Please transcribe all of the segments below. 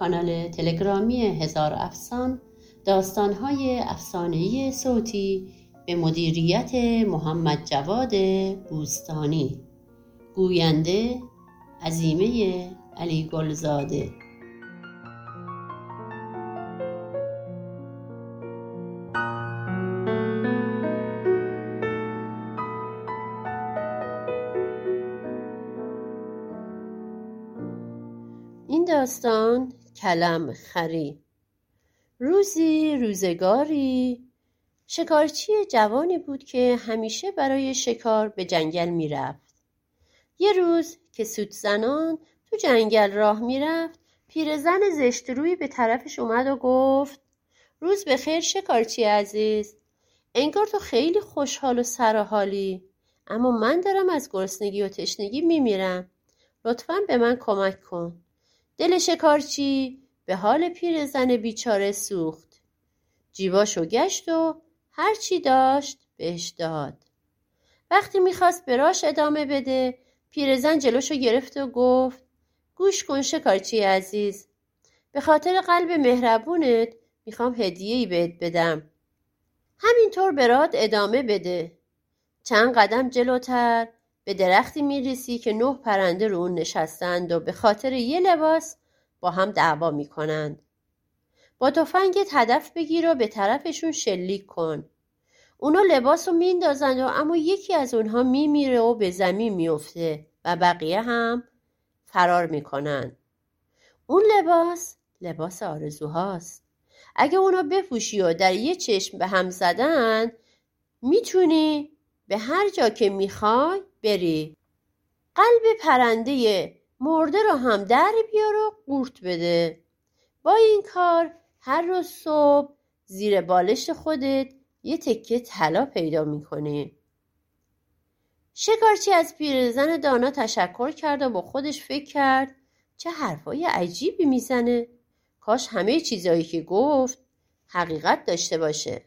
کانال تلگرامی هزار افسان داستانهای افسانهای صوتی به مدیریت محمد جواد بوستانی. گوینده عزیمه علی گلزاده. این داستان کلم خری. روزی روزگاری. شکارچی جوانی بود که همیشه برای شکار به جنگل می‌رفت. یه روز که سوت زنان تو جنگل راه می‌رفت پیرزن زشت روی به طرفش اومد و گفت روز به خیر شکارچی عزیز. انگار تو خیلی خوشحال و سرحالی اما من دارم از گرسنگی و تشنگی میمیرم. لطفا به من کمک کن. دل شکارچی به حال پیرزن بیچاره سوخت. جیباشو گشت و هرچی داشت بهش داد. وقتی می‌خواست به راش ادامه بده پیرزن جلوشو گرفت و گفت گوش کن شکارچی عزیز به خاطر قلب مهربونت می‌خوام هدیه ای بهت بدم. همینطور برات ادامه بده. چند قدم جلوتر به درختی می‌رسی که نه پرنده رو اون نشستند و به خاطر یه لباس با هم دعوا می‌کنند. با تفنگت هدف بگیر و به طرفشون شلیک کن. اونا لباس رو میندازند و اما یکی از اونها میمیره و به زمین میفته و بقیه هم فرار می‌کنن اون لباس لباس آرزوهاست. اگه اونا بپوشی و در یه چشم به هم زدن می‌تونی به هر جا که می‌خوای بری. قلب پرنده مرده رو هم در بیار و قورت بده. با این کار هر روز صبح زیر بالش خودت یه تکه طلا پیدا می‌کنی. شکارچی از پیرزن دانا تشکر کرد و با خودش فکر کرد چه حرفای عجیبی می‌زنه. کاش همه چیزایی که گفت حقیقت داشته باشه.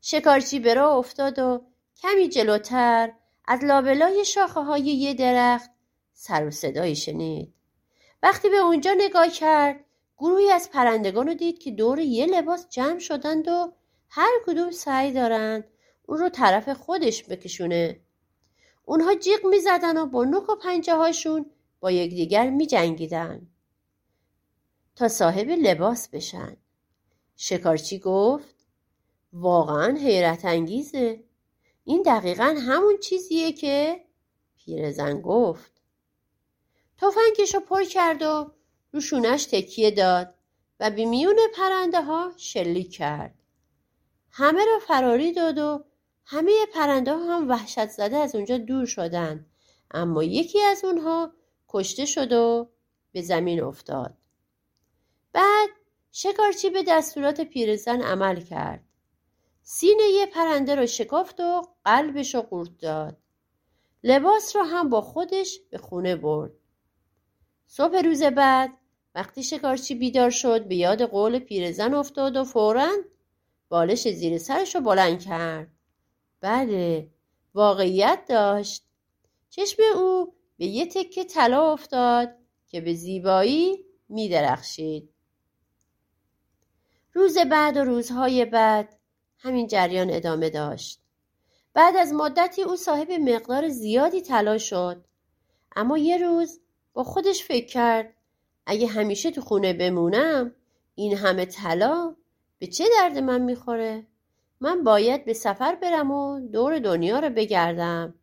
شکارچی به افتاد و کمی جلوتر از لابلای شاخه های یه درخت سر و صدایی شنید. وقتی به اونجا نگاه کرد گروهی از پرندگان رو دید که دور یه لباس جمع شدند و هر کدوم سعی دارند اون رو طرف خودش بکشونه. اونها جیغ می‌زدن و با نوک و پنجه هاشون با یکدیگر می جنگیدن. تا صاحب لباس بشن. شکارچی گفت واقعا حیرت انگیزه. این دقیقا همون چیزیه که پیرزن گفت. تفنگش رو پر کرد و روشونش تکیه داد و به میون پرنده ها شلیک کرد. همه را فراری داد و همه پرنده ها هم وحشت زده از اونجا دور شدن. اما یکی از اونها کشته شد و به زمین افتاد. بعد شکارچی به دستورات پیرزن عمل کرد. سینه یه پرنده رو شکافت و قلبش رو قورت داد. لباس رو هم با خودش به خونه برد. صبح روز بعد وقتی شکارچی بیدار شد به یاد قول پیرزن افتاد و فورا بالش زیر سرش رو بلند کرد. بله واقعیت داشت. چشم او به یه تکه طلا افتاد که به زیبایی می درخشید. روز بعد و روزهای بعد همین جریان ادامه داشت. بعد از مدتی او صاحب مقدار زیادی طلا شد. اما یه روز با خودش فکر کرد اگه همیشه تو خونه بمونم این همه طلا به چه درد من می‌خوره؟ من باید به سفر برم و دور دنیا رو بگردم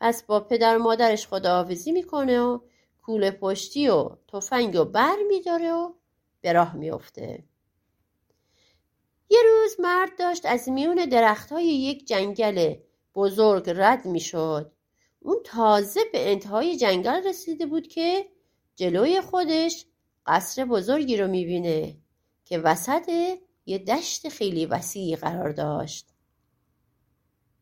پس با پدر و مادرش خداحافظی می‌کنه و کوله پشتی و تفنگ و بر میداره و به راه میافته یه روز مرد داشت از میون درخت های یک جنگل بزرگ رد می‌شد. اون تازه به انتهای جنگل رسیده بود که جلوی خودش قصر بزرگی رو می‌بینه که وسط یه دشت خیلی وسیعی قرار داشت.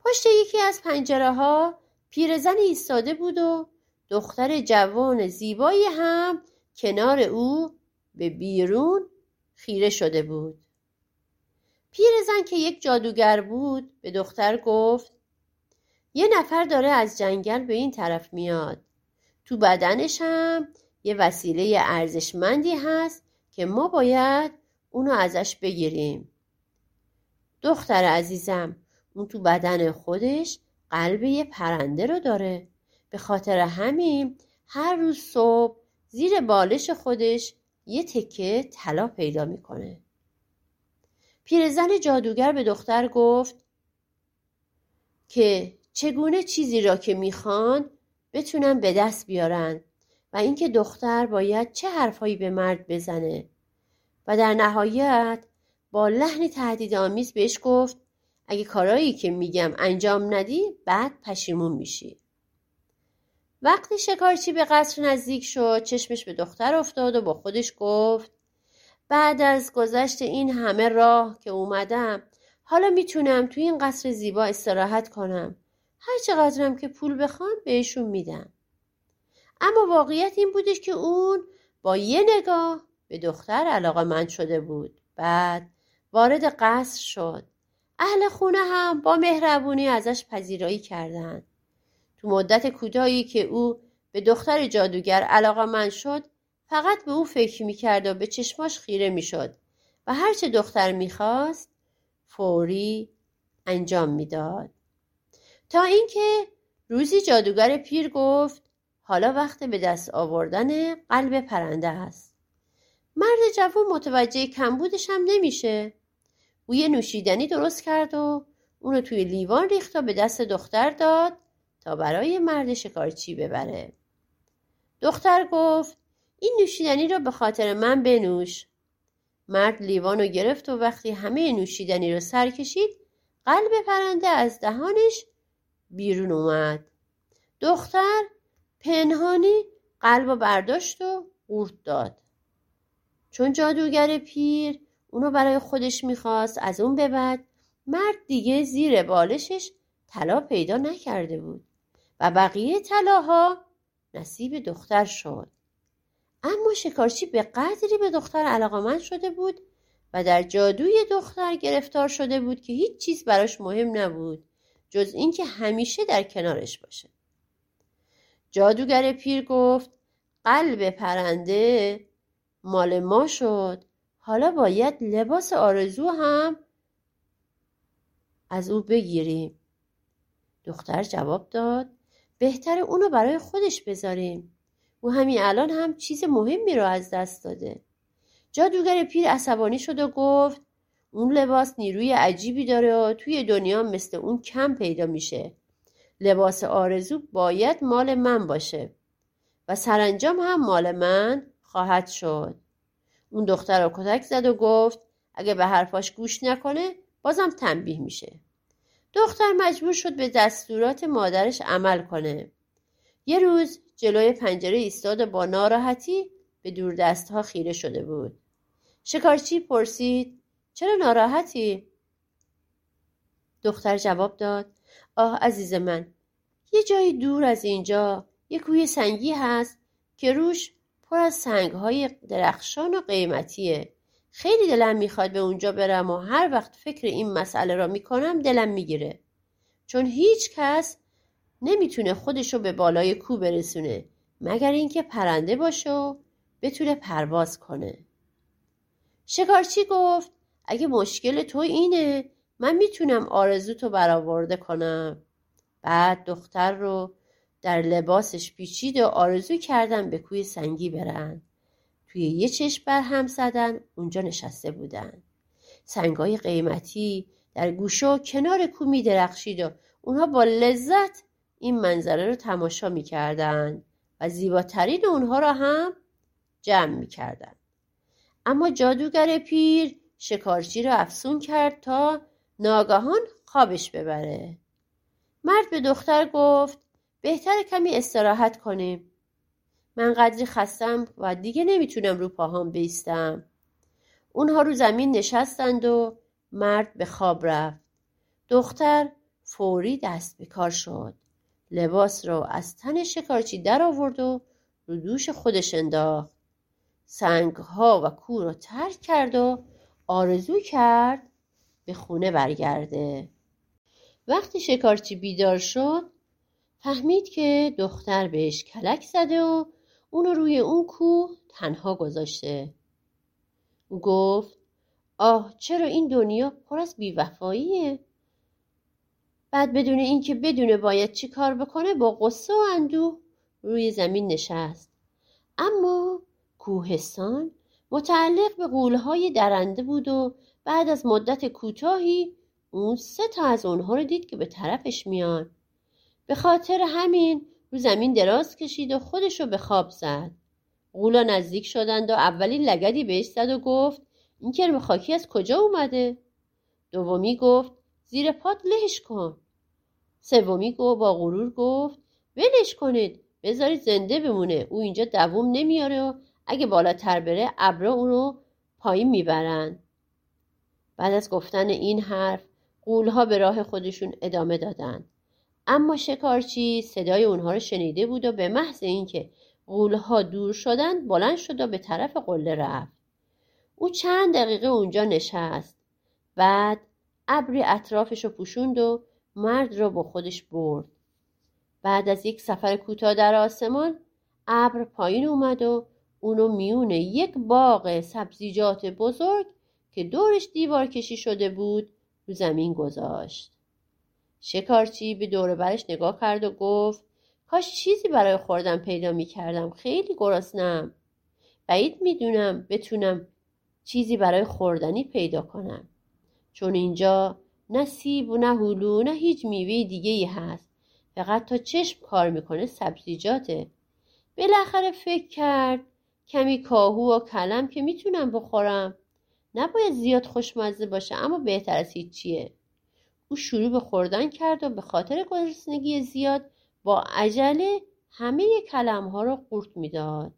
پشت یکی از پنجره ها پیرزنی ایستاده بود و دختر جوان زیبایی هم کنار او به بیرون خیره شده بود. پیرزن که یک جادوگر بود به دختر گفت یه نفر داره از جنگل به این طرف میاد. تو بدنش هم یه وسیله ارزشمندی هست که ما باید اونو ازش بگیریم. دختر عزیزم اون تو بدن خودش قلب یه پرنده رو داره. به خاطر همین هر روز صبح زیر بالش خودش یه تکه طلا پیدا می‌کنه. پیرزن جادوگر به دختر گفت که چگونه چیزی را که می‌خوان بتونن به دست بیارن و اینکه دختر باید چه حرفهایی به مرد بزنه. و در نهایت با لحنی تهدیدآمیز بهش گفت اگه کارایی که میگم انجام ندی بعد پشیمون میشی. وقتی شکارچی به قصر نزدیک شد چشمش به دختر افتاد و با خودش گفت بعد از گذشت این همه راه که اومدم حالا می‌تونم توی این قصر زیبا استراحت کنم. هر چقدرم که پول بخوان بهشون میدم. اما واقعیت این بودش که اون با یه نگاه به دختر علاقه من شده بود. بعد وارد قصر شد. اهل خونه هم با مهربونی ازش پذیرایی کردند تو مدت کوتاهی که او به دختر جادوگر علاقه من شد فقط به او فکر می‌کرد و به چشماش خیره می‌شد. و هرچه دختر می‌خواست فوری انجام می‌داد. تا اینکه روزی جادوگر پیر گفت حالا وقت به دست آوردن قلب پرنده است. مرد جوان متوجه کمبودش هم نمیشه. او یه نوشیدنی درست کرد و اونو توی لیوان ریخت و به دست دختر داد تا برای مرد شکارچی ببره. دختر گفت این نوشیدنی را به خاطر من بنوش. مرد لیوان رو گرفت و وقتی همه نوشیدنی رو سر کشید قلب پرنده از دهانش بیرون اومد. دختر پنهانی قلب برداشت و قورت داد. چون جادوگر پیر اونو برای خودش می‌خواست از اون به بعد مرد دیگه زیر بالشش طلا پیدا نکرده بود و بقیه طلاها نصیب دختر شد. اما شکارچی به قدری به دختر علاقمند شده بود و در جادوی دختر گرفتار شده بود که هیچ چیز براش مهم نبود جز اینکه همیشه در کنارش باشه. جادوگر پیر گفت قلب پرنده مال ما شد. حالا باید لباس آرزو هم از او بگیریم. دختر جواب داد بهتر اونو برای خودش بذاریم. او همین الان هم چیز مهمی رو از دست داده. جادوگر پیر عصبانی شد و گفت اون لباس نیروی عجیبی داره و توی دنیا مثل اون کم پیدا میشه. لباس آرزو باید مال من باشه. و سرانجام هم مال من خواهد شد. اون دختر رو کتک زد و گفت اگه به حرفاش گوش نکنه بازم تنبیه میشه. دختر مجبور شد به دستورات مادرش عمل کنه. یه روز جلوی پنجره ایستاد و با ناراحتی به دور دست ها خیره شده بود. شکارچی پرسید چرا ناراحتی؟ دختر جواب داد آه عزیز من یه جایی دور از اینجا یه کوی سنگی هست که روش پر از سنگهای درخشان و قیمتیه. خیلی دلم می‌خواد به اونجا برم و هر وقت فکر این مسئله را می‌کنم دلم می‌گیره. چون هیچ کس نمی‌تونه خودشو به بالای کو برسونه مگر اینکه پرنده باشه و بتونه پرواز کنه. شکارچی گفت اگه مشکل تو اینه من می‌تونم آرزو تو برآورده کنم. بعد دختر رو در لباسش پیچید و آرزو کردن به کوی سنگی برن. توی یه چشم بر هم زدن اونجا نشسته بودن. سنگای قیمتی در گوشه و کنار کو می درخشید و اونها با لذت این منظره رو تماشا می‌کردند و زیباترین اونها را هم جمع می‌کردن. اما جادوگر پیر شکارچی را افسون کرد تا ناگهان خوابش ببره. مرد به دختر گفت بهتر کمی استراحت کنیم. من قدری خستم و دیگه نمی‌تونم رو پاهام بیستم. اونها رو زمین نشستند و مرد به خواب رفت. دختر فوری دست به کار شد. لباس را از تن شکارچی در آورد و رو دوش خودش انداخت. سنگ ها و کور را ترک کرد و آرزو کرد به خونه برگرده. وقتی شکارچی بیدار شد فهمید که دختر بهش کلک زده و اونو روی اون کوه تنها گذاشته. گفت آه چرا این دنیا پر از بیوفاییه؟ بعد بدون اینکه بدونه باید چی کار بکنه با قصه و اندوه روی زمین نشست. اما کوهستان متعلق به قولهای درنده بود و بعد از مدت کوتاهی اون سه تا از اونها رو دید که به طرفش میان. به خاطر همین رو زمین دراز کشید و خودش رو به خواب زد. غولا نزدیک شدند و اولین لگدی بهش زد و گفت این کرم خاکی از کجا اومده؟ دومی گفت زیر پات لهش کن. سومی گفت با غرور گفت ولش کنید بذارید زنده بمونه او اینجا دووم نمیاره و اگه بالاتر بره ابرا اون رو پایین می‌برن. بعد از گفتن این حرف قولها به راه خودشون ادامه دادن. اما شکارچی صدای اونها رو شنیده بود و به محض اینکه قولها دور شدند بلند شد و به طرف قله رفت. او چند دقیقه اونجا نشست. بعد ابری اطرافش رو پوشوند و مرد را با خودش برد. بعد از یک سفر کوتاه در آسمان ابر پایین اومد و اونو میون یک باغ سبزیجات بزرگ که دورش دیوار کشی شده بود رو زمین گذاشت. شکارچی به دور برش نگاه کرد و گفت کاش چیزی برای خوردن پیدا می کردم خیلی گرسنم بعید می‌دونم بتونم چیزی برای خوردنی پیدا کنم. چون اینجا نه سیب و نه هلو نه هیچ میوه دیگه ای هست. فقط تا چشم کار می‌کنه سبزیجاته. بالاخره فکر کرد کمی کاهو و کلم که می‌تونم بخورم. نباید زیاد خوشمزه باشه اما بهتر از هیچیه. او شروع به خوردن کرد و به خاطر گرسنگی زیاد با عجله همه کلم ها را قورت می‌داد.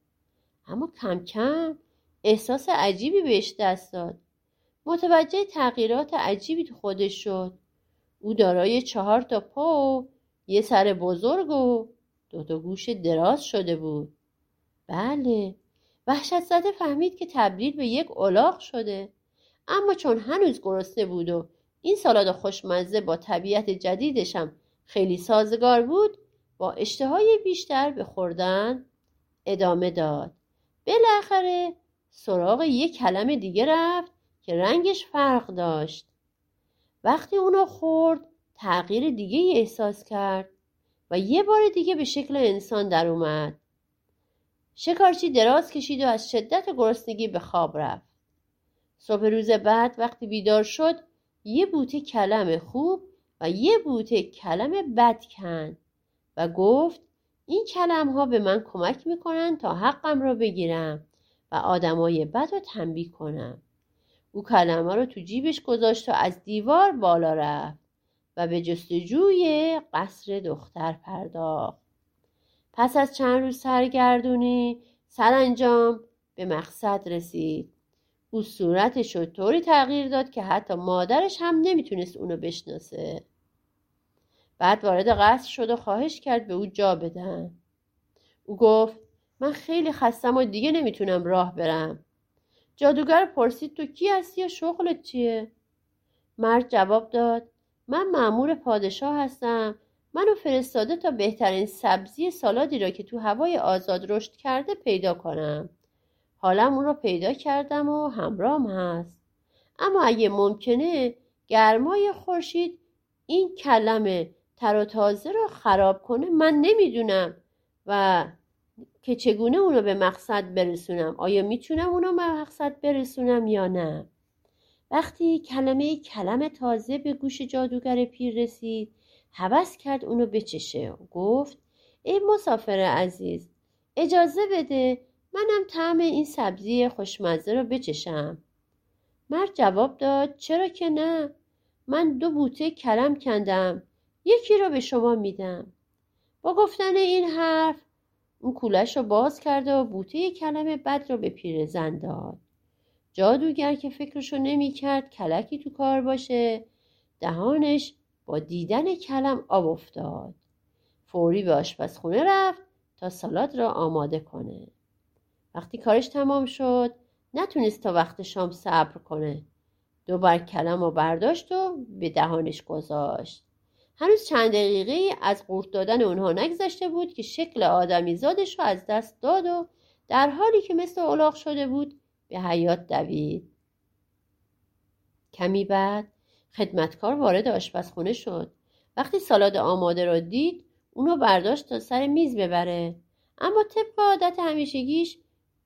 اما کم کم احساس عجیبی بهش دست داد. متوجه تغییرات عجیبی تو خودش شد. او دارای چهار تا پا و یه سر بزرگ و دو تا گوش دراز شده بود. بله وحشت زده فهمید که تبدیل به یک الاغ شده. اما چون هنوز گرسنه بود و این سالاد خوشمزه با طبیعت جدیدشم خیلی سازگار بود با اشتهای بیشتر به خوردن ادامه داد. بالاخره سراغ یک کلم دیگه رفت که رنگش فرق داشت. وقتی اونو خورد تغییر دیگه ای احساس کرد و یه بار دیگه به شکل انسان در اومد. شکارچی دراز کشید و از شدت گرسنگی به خواب رفت. صبح روز بعد وقتی بیدار شد یه بوته کلم خوب و یه بوته کلم بد کند و گفت این کلم ها به من کمک می‌کنن تا حقم را بگیرم و آدمای بد رو تنبیه کنم. او کلمه رو تو جیبش گذاشت و از دیوار بالا رفت و به جستجوی قصر دختر پرداخت. پس از چند روز سرگردونی سرانجام به مقصد رسید. او صورتش رو طوری تغییر داد که حتی مادرش هم نمی‌تونست اونو بشناسه. بعد وارد قصر شد و خواهش کرد به او جا بدن. او گفت من خیلی خستم و دیگه نمی‌تونم راه برم. جادوگر پرسید تو کی هستی یا شغلت چیه؟ مرد جواب داد من معمور پادشاه هستم منو فرستاده تا بهترین سبزی سالادی را که تو هوای آزاد رشد کرده پیدا کنم. حالا اون را پیدا کردم و همراهم هست. اما اگه ممکنه گرمای خورشید این کلمه تر و تازه را خراب کنه من نمی‌دونم. و که چگونه اونو به مقصد برسونم؟ آیا می‌تونم اونو به مقصد برسونم یا نه؟ وقتی کلمه کلم تازه به گوش جادوگر پیر رسید هوس کرد اونو بچشه. گفت ای مسافر عزیز اجازه بده منم طعم این سبزی خوشمزه رو بچشم. مرد جواب داد چرا که نه؟ من دو بوته کلم کندم یکی رو به شما میدم. با گفتن این حرف اون کولش رو باز کرده و بوته کلم بد رو به پیرزن داد. جادوگر که فکرشو نمی‌کرد کلکی تو کار باشه. دهانش با دیدن کلم آب افتاد. فوری به آشپزخونه رفت تا سالاد را آماده کنه. وقتی کارش تمام شد نتونست تا وقت شام صبر کنه. دوبار کلم رو برداشت و به دهانش گذاشت. هنوز چند دقیقه از قورت دادن اونها نگذشته بود که شکل آدمی زادش رو از دست داد و در حالی که مثل الاغ شده بود به حیات دوید. کمی بعد خدمتکار وارد آشپزخونه شد. وقتی سالاد آماده را دید اونو برداشت تا سر میز ببره. اما طبق عادت همیشگیش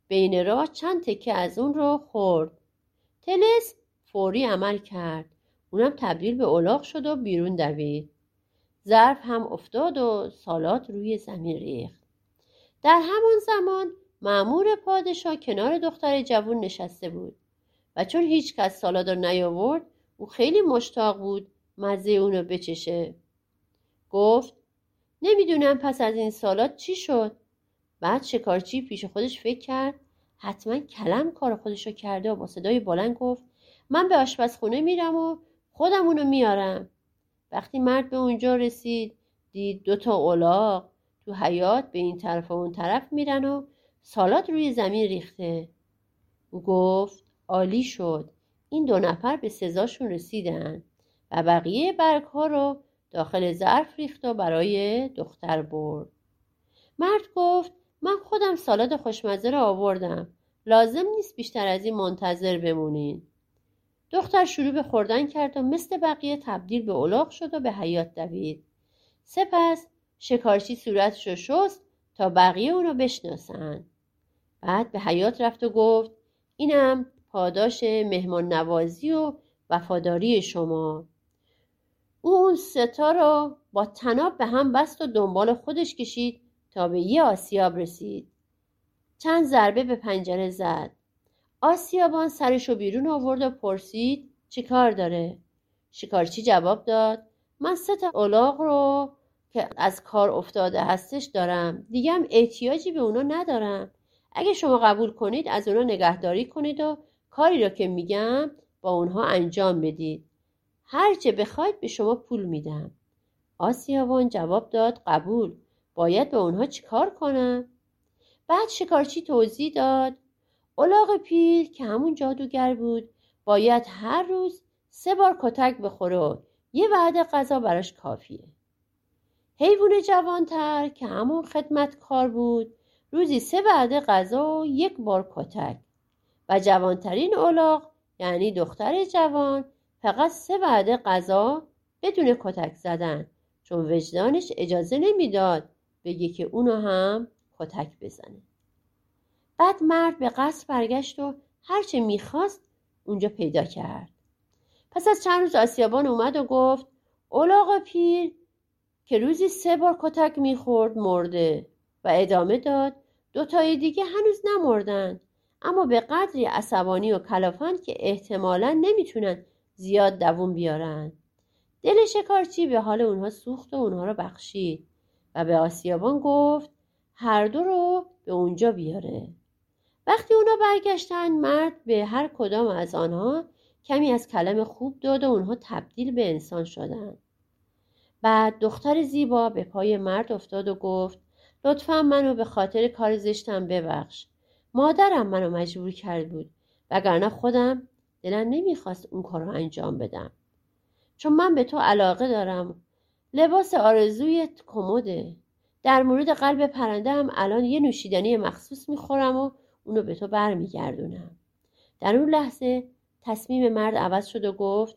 بین راه چند تکه از اون رو خورد. تلس فوری عمل کرد. اونم تبدیل به الاغ شد و بیرون دوید. ظرف هم افتاد و سالات روی زمین ریخت. در همان زمان معمور پادشاه کنار دختر جوون نشسته بود و چون هیچ کس سالاد رو نیاورد او خیلی مشتاق بود مزه اونو بچشه. گفت نمی‌دونم پس از این سالات چی شد؟ بعد شکارچی پیش خودش فکر کرد حتما کلم کار خودشو کرده و با صدای بلند گفت من به آشپزخونه میرم و خودم اونو میارم. وقتی مرد به اونجا رسید دید دوتا اولاق تو حیات به این طرف و اون طرف میرن و سالات روی زمین ریخته. او گفت عالی شد. این دو نفر به سزاشون رسیدن و بقیه برگ ها رو داخل ظرف ریخت و برای دختر برد. مرد گفت من خودم سالاد خوشمزه را آوردم. لازم نیست بیشتر از این منتظر بمونین. دختر شروع به خوردن کرد و مثل بقیه تبدیل به الاغ شد و به حیات دوید. سپس شکارچی صورتش رو شست تا بقیه اونو بشناسن. بعد به حیات رفت و گفت اینم پاداش مهمان نوازی و وفاداری شما. او اون ستا را با تناب به هم بست و دنبال خودش کشید تا به یه آسیاب رسید. چند ضربه به پنجره زد. آسیابان سرشو بیرون آورد و پرسید چی کار داره؟ شکارچی جواب داد؟ من سه تا رو که از کار افتاده هستش دارم. دیگه هم احتیاجی به اونا ندارم. اگه شما قبول کنید از اونا نگهداری کنید و کاری را که میگم با اونها انجام بدید. هرچه بخواید به شما پول میدم. آسیابان جواب داد قبول. باید به اونها چیکار کنم؟ بعد شکارچی توضیح داد الاغ پیر که همون جادوگر بود باید هر روز سه بار کتک بخوره و یه وعده غذا براش کافیه. حیوان جوانتر که همون خدمتکار بود روزی سه وعده غذا و یک بار کتک. و جوانترین الاغ یعنی دختر جوان فقط سه وعده غذا بدون کتک زدن چون وجدانش اجازه نمی‌داد بگه که اونو هم کتک بزنه. بعد مرد به قصد برگشت و هرچه می‌خواست اونجا پیدا کرد. پس از چند روز آسیابان اومد و گفت اولاغ پیر که روزی سه بار کتک می‌خورد مرده و ادامه داد دوتای دیگه هنوز نمردن اما به قدری عصبانی و کلافند که احتمالا نمی‌تونن زیاد دووم بیارن. دل شکارچی به حال اونها سوخت و اونها رو بخشید و به آسیابان گفت هر دو رو به اونجا بیاره. وقتی اونا برگشتن مرد به هر کدام از آنها کمی از کلم خوب داد و اونها تبدیل به انسان شدند بعد دختر زیبا به پای مرد افتاد و گفت لطفا منو به خاطر کار زشتم ببخش. مادرم منو مجبور کرد بود وگرنه خودم دلم نمی‌خواست اون کار رو انجام بدم. چون من به تو علاقه دارم. لباس آرزوی کموده در مورد قلب پرنده هم الان یه نوشیدنی مخصوص می‌خورم و اونو به تو برمیگردونم. در اون لحظه تصمیم مرد عوض شد و گفت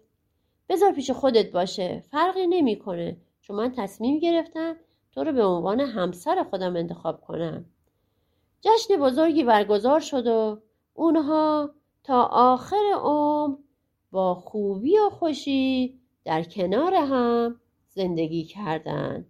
بذار پیش خودت باشه فرقی نمی‌کنه. چون من تصمیم گرفتم تو رو به عنوان همسر خودم انتخاب کنم. جشن بزرگی برگزار شد و اونها تا آخر عمر با خوبی و خوشی در کنار هم زندگی کردند.